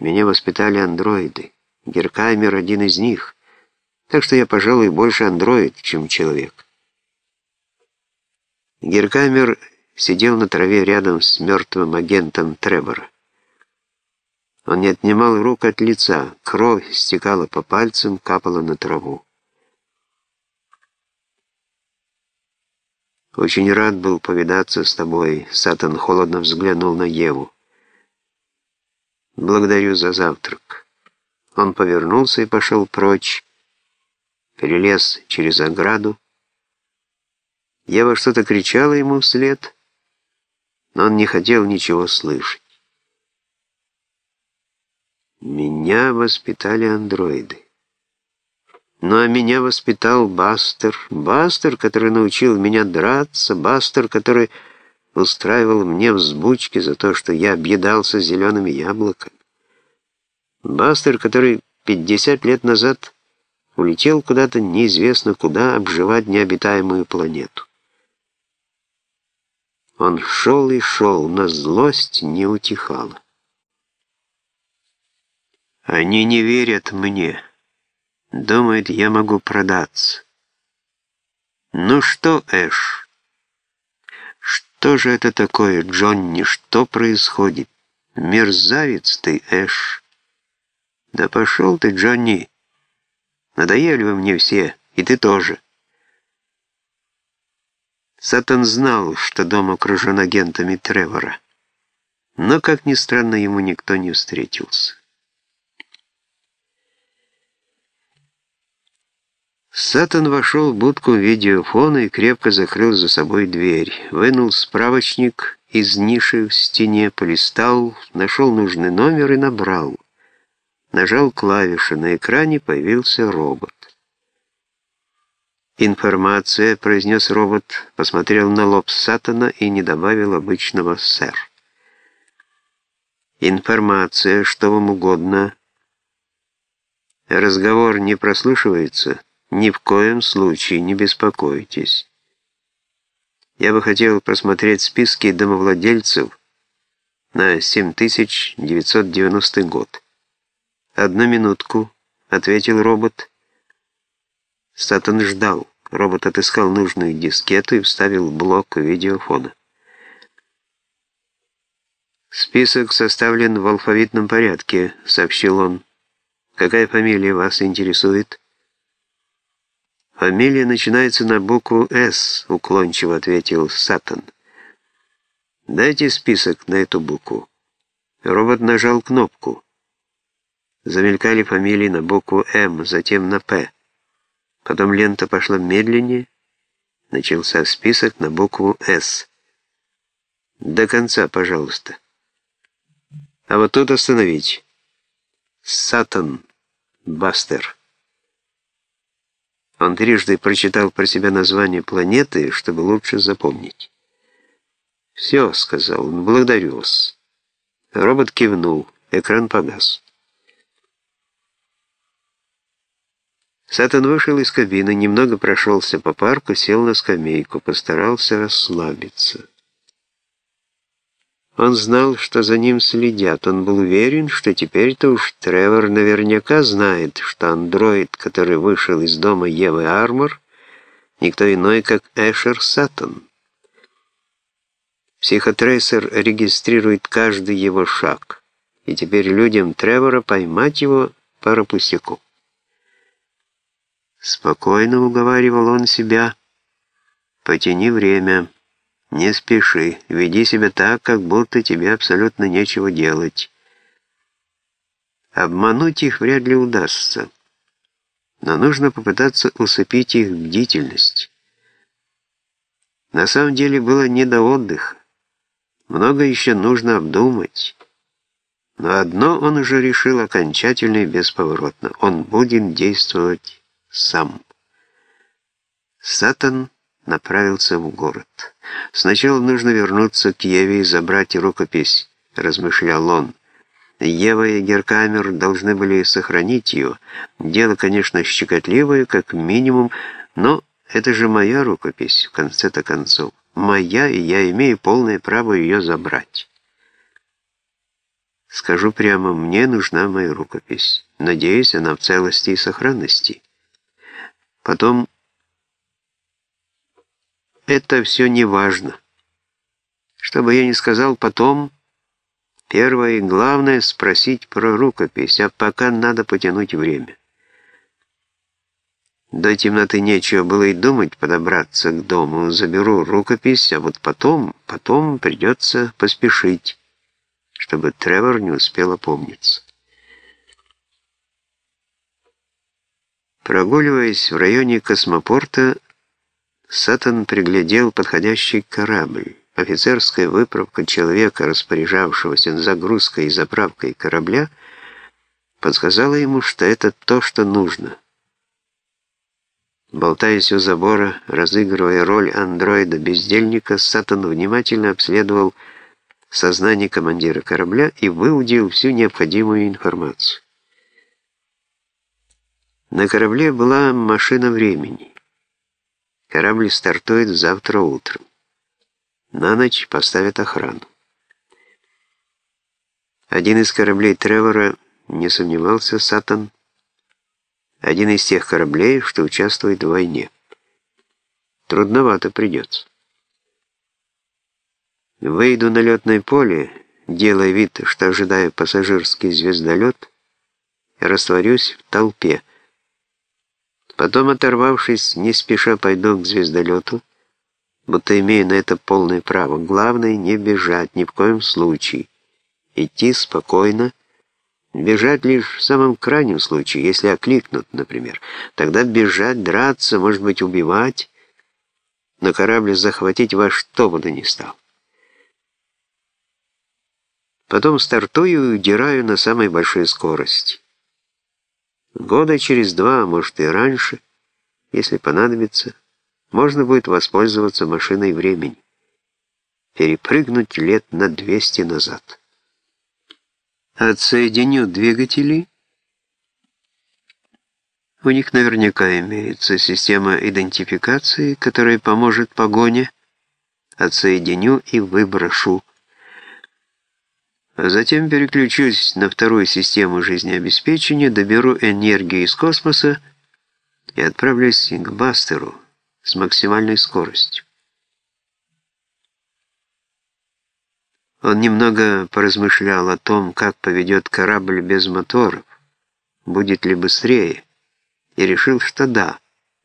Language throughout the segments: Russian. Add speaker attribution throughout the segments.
Speaker 1: Меня воспитали андроиды. Геркаймер один из них. Так что я, пожалуй, больше андроид, чем человек. Геркаймер сидел на траве рядом с мертвым агентом Тревора. Он не отнимал рук от лица, кровь стекала по пальцам, капала на траву. «Очень рад был повидаться с тобой», — Сатан холодно взглянул на Еву. «Благодарю за завтрак». Он повернулся и пошел прочь, перелез через ограду. Ева что-то кричала ему вслед, но он не хотел ничего слышать. Меня воспитали андроиды. Ну а меня воспитал Бастер. Бастер, который научил меня драться, Бастер, который устраивал мне взбучки за то, что я объедался зелеными яблоками. Бастер, который 50 лет назад улетел куда-то неизвестно куда обживать необитаемую планету. Он шел и шел, но злость не утихала. Они не верят мне. Думает, я могу продаться. Ну что, Эш? Что же это такое, Джонни? Что происходит? Мерзавец ты, Эш. Да пошел ты, Джонни. Надоели вы мне все, и ты тоже. Сатан знал, что дом окружен агентами Тревора. Но, как ни странно, ему никто не встретился. Сатан вошел в будку видеофона и крепко закрыл за собой дверь. Вынул справочник из ниши в стене, полистал, нашел нужный номер и набрал. Нажал клавиши, на экране появился робот. «Информация», — произнес робот, посмотрел на лоб Сатана и не добавил обычного «сэр». «Информация, что вам угодно». «Разговор не прослушивается?» Ни в коем случае не беспокойтесь. Я бы хотел просмотреть списки домовладельцев на 7990 год. «Одну минутку», — ответил робот. Сатан ждал. Робот отыскал нужную дискету и вставил блок видеофона. «Список составлен в алфавитном порядке», — сообщил он. «Какая фамилия вас интересует?» «Фамилия начинается на букву «С», — уклончиво ответил Сатан. «Дайте список на эту букву». Робот нажал кнопку. Замелькали фамилии на букву «М», затем на «П». Потом лента пошла медленнее. Начался список на букву «С». До конца, пожалуйста. А вот тут остановить. Сатан Бастер. Он трижды прочитал про себя название планеты, чтобы лучше запомнить. «Все», — сказал он, — «благодарю вас». Робот кивнул, экран погас. Сатан вышел из кабины, немного прошелся по парку, сел на скамейку, постарался расслабиться. Он знал, что за ним следят. Он был уверен, что теперь-то уж Тревор наверняка знает, что андроид, который вышел из дома Евы Армор, никто иной, как Эшер Саттон. Психотрейсер регистрирует каждый его шаг, и теперь людям Тревора поймать его пара пустяков. Спокойно уговаривал он себя. «Потяни время». Не спеши, веди себя так, как будто тебе абсолютно нечего делать. Обмануть их вряд ли удастся, но нужно попытаться усыпить их бдительность. На самом деле было не до отдыха. Много еще нужно обдумать. Но одно он уже решил окончательно и бесповоротно. Он будет действовать сам. Сатан направился в город. «Сначала нужно вернуться к Еве и забрать рукопись», — размышлял он. Ева и Геркамер должны были сохранить ее. Дело, конечно, щекотливое, как минимум, но это же моя рукопись, в конце-то концов. Моя, и я имею полное право ее забрать. Скажу прямо, мне нужна моя рукопись. Надеюсь, она в целости и сохранности. Потом, это все не важно. Что бы я ни сказал потом, первое и главное — спросить про рукопись, а пока надо потянуть время. До темноты нечего было и думать подобраться к дому. Заберу рукопись, а вот потом, потом придется поспешить чтобы Тревор не успел опомниться. Прогуливаясь в районе космопорта, Сатан приглядел подходящий корабль. Офицерская выправка человека, распоряжавшегося загрузкой и заправкой корабля, подсказала ему, что это то, что нужно. Болтаясь у забора, разыгрывая роль андроида-бездельника, Сатан внимательно обследовал сознание командира корабля и выудил всю необходимую информацию. На корабле была машина времени. Корабль стартует завтра утром. На ночь поставят охрану. Один из кораблей Тревора, не сомневался Сатан, один из тех кораблей, что участвует в войне. Трудновато придется. Выйду на летное поле, делая вид, что ожидаю пассажирский звездолет, растворюсь в толпе. Потом, оторвавшись, не спеша пойду к звездолету, будто имею на это полное право. Главное, не бежать ни в коем случае. Идти спокойно, бежать лишь в самом крайнем случае, если окликнут, например. Тогда бежать, драться, может быть, убивать, но корабль захватить во что бы то ни стал. Потом стартую и удираю на самой большой скорости. Года через два, может и раньше, если понадобится, можно будет воспользоваться машиной времени. Перепрыгнуть лет на 200 назад. Отсоединю двигатели. У них наверняка имеется система идентификации, которая поможет погоне. Отсоединю и выброшу Затем переключусь на вторую систему жизнеобеспечения, доберу энергию из космоса и отправлюсь к Бастеру с максимальной скоростью. Он немного поразмышлял о том, как поведет корабль без моторов, будет ли быстрее, и решил, что да,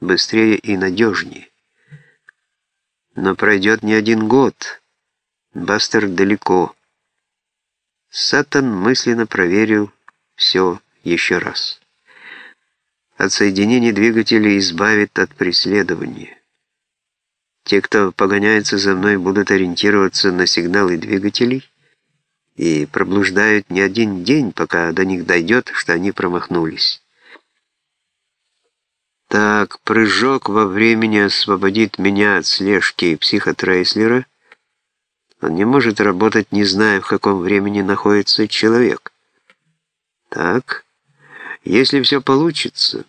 Speaker 1: быстрее и надежнее. Но пройдет не один год, Бастер далеко, Сатан мысленно проверил все еще раз. Отсоединение двигателя избавит от преследования. Те, кто погоняется за мной, будут ориентироваться на сигналы двигателей и проблуждают не один день, пока до них дойдет, что они промахнулись. Так, прыжок во времени освободит меня от слежки психотрейслера — он не может работать, не зная, в каком времени находится человек. Так, если все получится,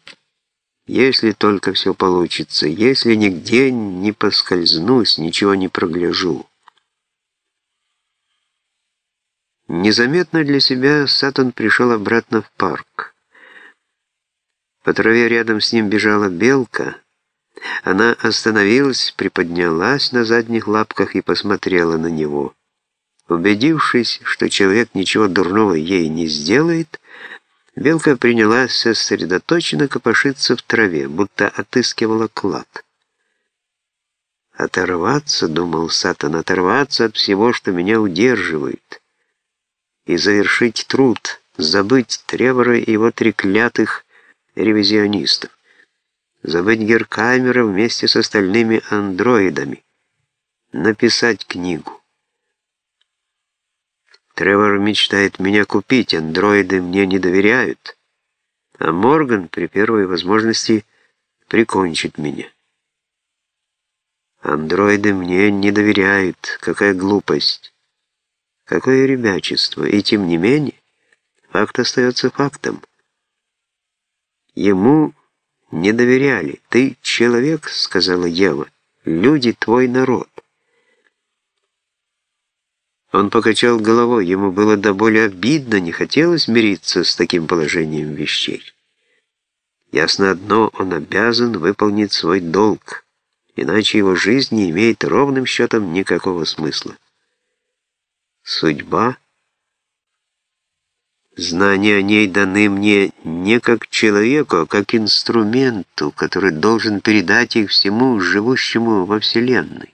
Speaker 1: если только все получится, если нигде не поскользнусь, ничего не прогляжу. Незаметно для себя Сатан пришел обратно в парк. По траве рядом с ним бежала белка, она остановилась, приподнялась на задних лапках и посмотрела на него. Убедившись, что человек ничего дурного ей не сделает, белка принялась сосредоточенно копошиться в траве, будто отыскивала клад. «Оторваться, — думал Сатан, — оторваться от всего, что меня удерживает, и завершить труд, забыть Тревора и его треклятых ревизионистов забыть Геркамера вместе с остальными андроидами, написать книгу. Тревор мечтает меня купить, андроиды мне не доверяют, а Морган при первой возможности прикончит меня. Андроиды мне не доверяют, какая глупость, какое ребячество, и тем не менее, факт остается фактом. Ему не доверяли. «Ты человек», — сказала Ева, — «люди твой народ». Он покачал головой, ему было до боли обидно, не хотелось мириться с таким положением вещей. Ясно одно, он обязан выполнить свой долг, иначе его жизнь не имеет ровным счетом никакого смысла. Судьба Знания о ней даны мне не как человеку, а как инструменту, который должен передать их всему живущему во Вселенной.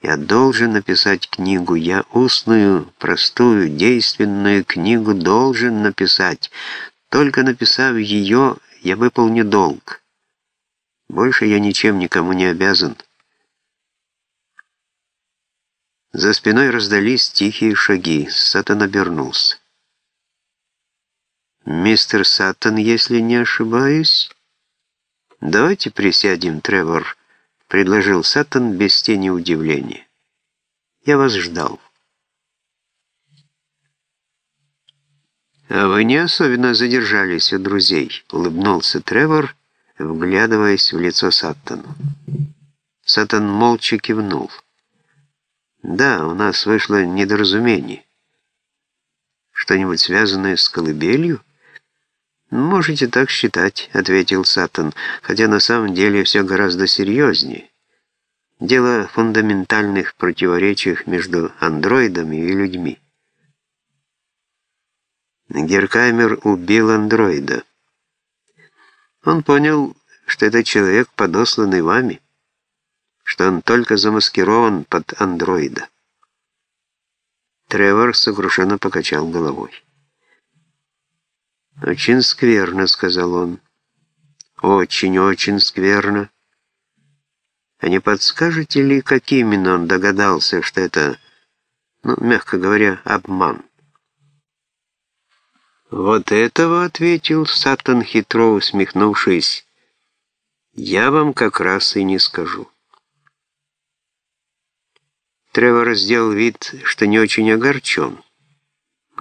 Speaker 1: Я должен написать книгу, я устную, простую, действенную книгу должен написать. Только написав ее, я выполню долг. Больше я ничем никому не обязан. За спиной раздались тихие шаги. Сатан обернулся. «Мистер Саттон, если не ошибаюсь...» «Давайте присядем, Тревор», — предложил Саттон без тени удивления. «Я вас ждал». «А вы не особенно задержались у друзей», — улыбнулся Тревор, вглядываясь в лицо Саттона. Саттон молча кивнул. «Да, у нас вышло недоразумение. Что-нибудь связанное с колыбелью?» «Можете так считать», — ответил Саттон, хотя на самом деле все гораздо серьезнее. Дело в фундаментальных противоречиях между андроидами и людьми. Геркаймер убил андроида. Он понял, что это человек, подосланный вами, что он только замаскирован под андроида. Тревор сокрушенно покачал головой. «Очень скверно», — сказал он. «Очень-очень скверно. А не подскажете ли, как именно он догадался, что это, ну, мягко говоря, обман?» «Вот этого», — ответил Сатан, хитро усмехнувшись, — «я вам как раз и не скажу». Тревор сделал вид, что не очень огорчен.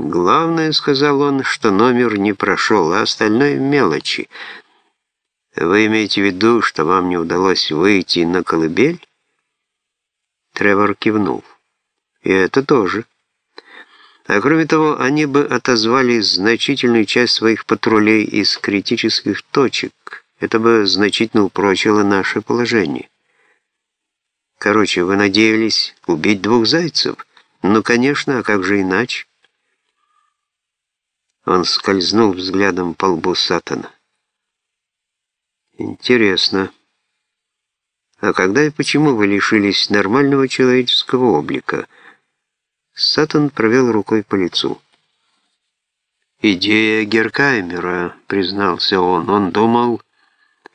Speaker 1: «Главное, — сказал он, — что номер не прошел, а остальное — мелочи. Вы имеете в виду, что вам не удалось выйти на колыбель?» Тревор кивнул. «И это тоже. А кроме того, они бы отозвали значительную часть своих патрулей из критических точек. Это бы значительно упрочило наше положение. Короче, вы надеялись убить двух зайцев? Ну, конечно, а как же иначе?» Он скользнул взглядом по лбу Сатана. «Интересно. А когда и почему вы лишились нормального человеческого облика?» Сатан провел рукой по лицу. «Идея Геркаймера», — признался он. «Он думал,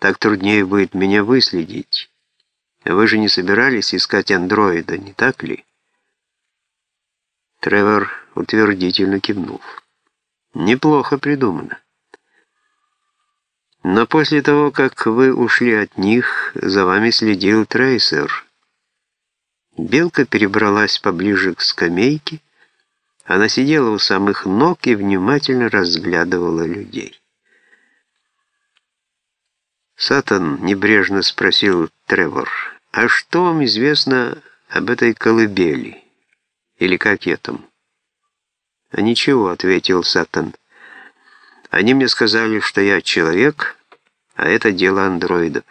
Speaker 1: так труднее будет меня выследить. Вы же не собирались искать андроида, не так ли?» Тревор утвердительно кивнул. Неплохо придумано. Но после того, как вы ушли от них, за вами следил трейсер. Белка перебралась поближе к скамейке. Она сидела у самых ног и внимательно разглядывала людей. «Сатан», — небрежно спросил Тревор, — «а что вам известно об этой колыбели? Или как я там?» «А ничего», — ответил Сатан. «Они мне сказали, что я человек, а это дело андроидов.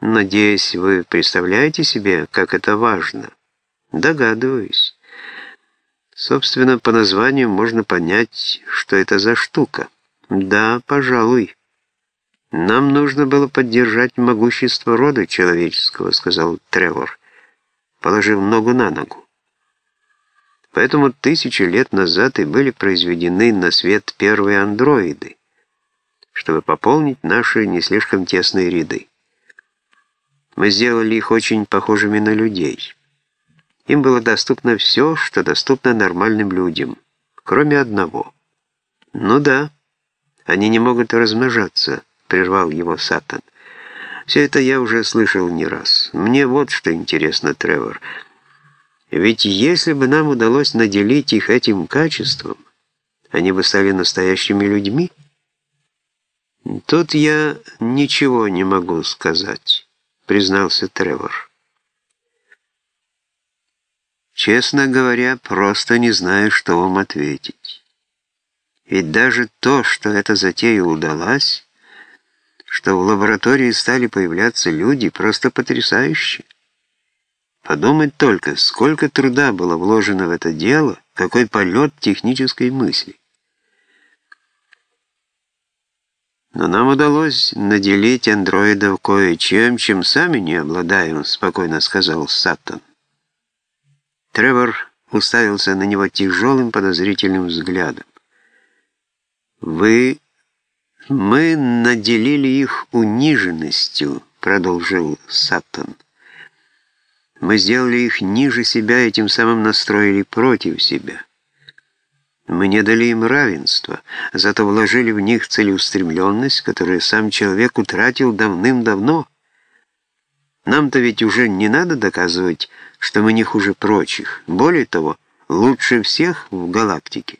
Speaker 1: Надеюсь, вы представляете себе, как это важно?» «Догадываюсь. Собственно, по названию можно понять, что это за штука. Да, пожалуй. Нам нужно было поддержать могущество рода человеческого», — сказал Тревор, положив ногу на ногу. Поэтому тысячи лет назад и были произведены на свет первые андроиды, чтобы пополнить наши не слишком тесные ряды. Мы сделали их очень похожими на людей. Им было доступно все, что доступно нормальным людям, кроме одного. «Ну да, они не могут размножаться», — прервал его Сатан. «Все это я уже слышал не раз. Мне вот что интересно, Тревор». Ведь если бы нам удалось наделить их этим качеством, они бы стали настоящими людьми. Тут я ничего не могу сказать, признался Тревор. Честно говоря, просто не знаю, что вам ответить. Ведь даже то, что эта затея удалась, что в лаборатории стали появляться люди, просто потрясающе. Подумать только, сколько труда было вложено в это дело, какой полет технической мысли. Но нам удалось наделить андроидов кое-чем, чем сами не обладаем, спокойно сказал Саттон. Тревор уставился на него тяжелым подозрительным взглядом. «Вы... мы наделили их униженностью», — продолжил Саттон. «Мы сделали их ниже себя и тем самым настроили против себя. Мы не дали им равенства, зато вложили в них целеустремленность, которую сам человек утратил давным-давно». Нам-то ведь уже не надо доказывать, что мы не хуже прочих. Более того, лучше всех в галактике.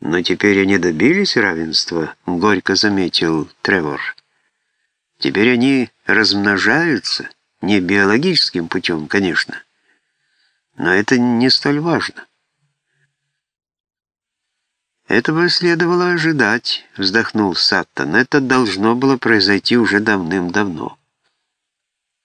Speaker 1: Но теперь они добились равенства, горько заметил Тревор. Теперь они размножаются, не биологическим путем, конечно. Но это не столь важно. «Этого следовало ожидать», — вздохнул Саттон. «Это должно было произойти уже давным-давно».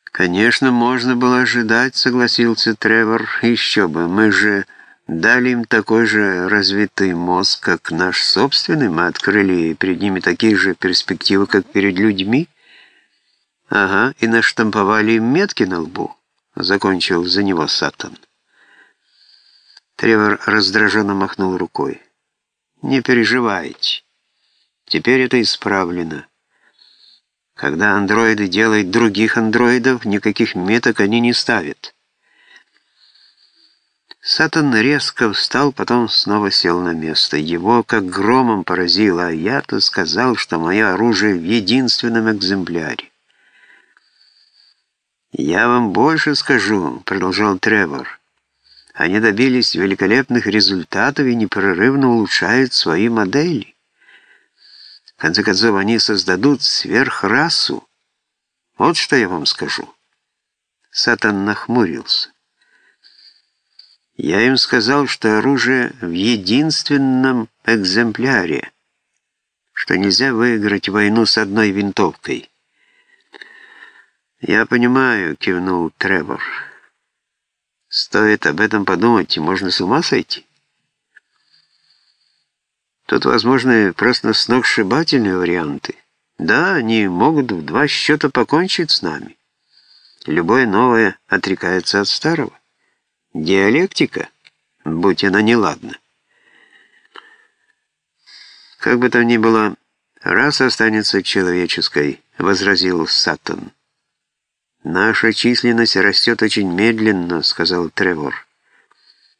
Speaker 1: «Конечно, можно было ожидать», — согласился Тревор. «Еще бы, мы же дали им такой же развитый мозг, как наш собственный. Мы открыли перед ними такие же перспективы, как перед людьми». «Ага, и наштамповали метки на лбу», — закончил за него Саттон. Тревор раздраженно махнул рукой. Не переживайте. Теперь это исправлено. Когда андроиды делают других андроидов, никаких меток они не ставят. Сатан резко встал, потом снова сел на место. Его как громом поразило, а я-то сказал, что мое оружие в единственном экземпляре. «Я вам больше скажу», — продолжал Тревор. Они добились великолепных результатов и непрерывно улучшают свои модели. В конце концов, они создадут сверхрасу. Вот что я вам скажу. Сатан нахмурился. Я им сказал, что оружие в единственном экземпляре, что нельзя выиграть войну с одной винтовкой. «Я понимаю», — кивнул Тревор. Стоит об этом подумать, и можно с ума сойти. Тут возможны просто сногсшибательные варианты. Да, они могут в два счета покончить с нами. Любое новое отрекается от старого. Диалектика, будь она неладна. Как бы там ни было, раз останется человеческой, возразил Саттон. «Наша численность растет очень медленно», — сказал Тревор.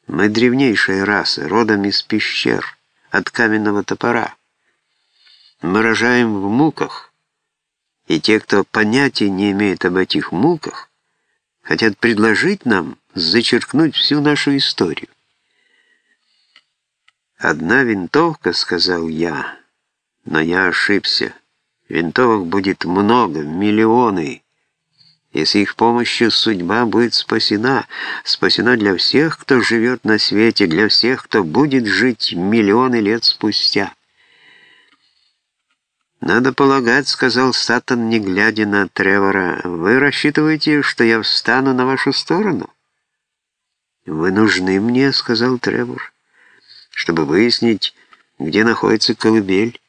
Speaker 1: «Мы древнейшая раса, родом из пещер, от каменного топора. Мы рожаем в муках, и те, кто понятия не имеет об этих муках, хотят предложить нам зачеркнуть всю нашу историю. «Одна винтовка», — сказал я, — «но я ошибся. Винтовок будет много, миллионы» и с их помощью судьба будет спасена, спасена для всех, кто живет на свете, для всех, кто будет жить миллионы лет спустя. «Надо полагать», — сказал Сатан, не глядя на Тревора, — «вы рассчитываете, что я встану на вашу сторону?» «Вы нужны мне», — сказал Тревор, — «чтобы выяснить, где находится колыбель».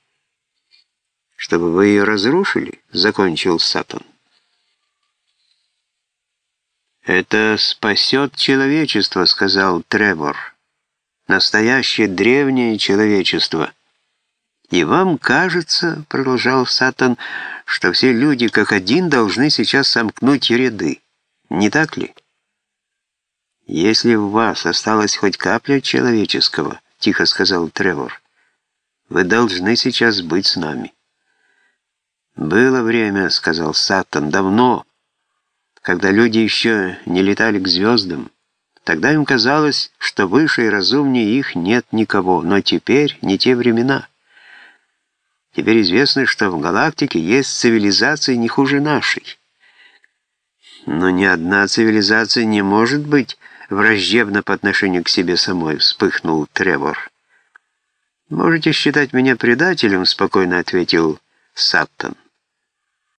Speaker 1: «Чтобы вы ее разрушили», — закончил Сатан. «Это спасет человечество», — сказал Тревор. «Настоящее древнее человечество». «И вам кажется, — продолжал Сатан, — что все люди как один должны сейчас сомкнуть ряды. Не так ли?» «Если в вас осталась хоть капля человеческого, — тихо сказал Тревор, — вы должны сейчас быть с нами». «Было время, — сказал Сатан, — давно, — когда люди еще не летали к звездам. Тогда им казалось, что выше и разумнее их нет никого, но теперь не те времена. Теперь известно, что в галактике есть цивилизации не хуже нашей. Но ни одна цивилизация не может быть враждебна по отношению к себе самой, вспыхнул Тревор. «Можете считать меня предателем», — спокойно ответил Саттон.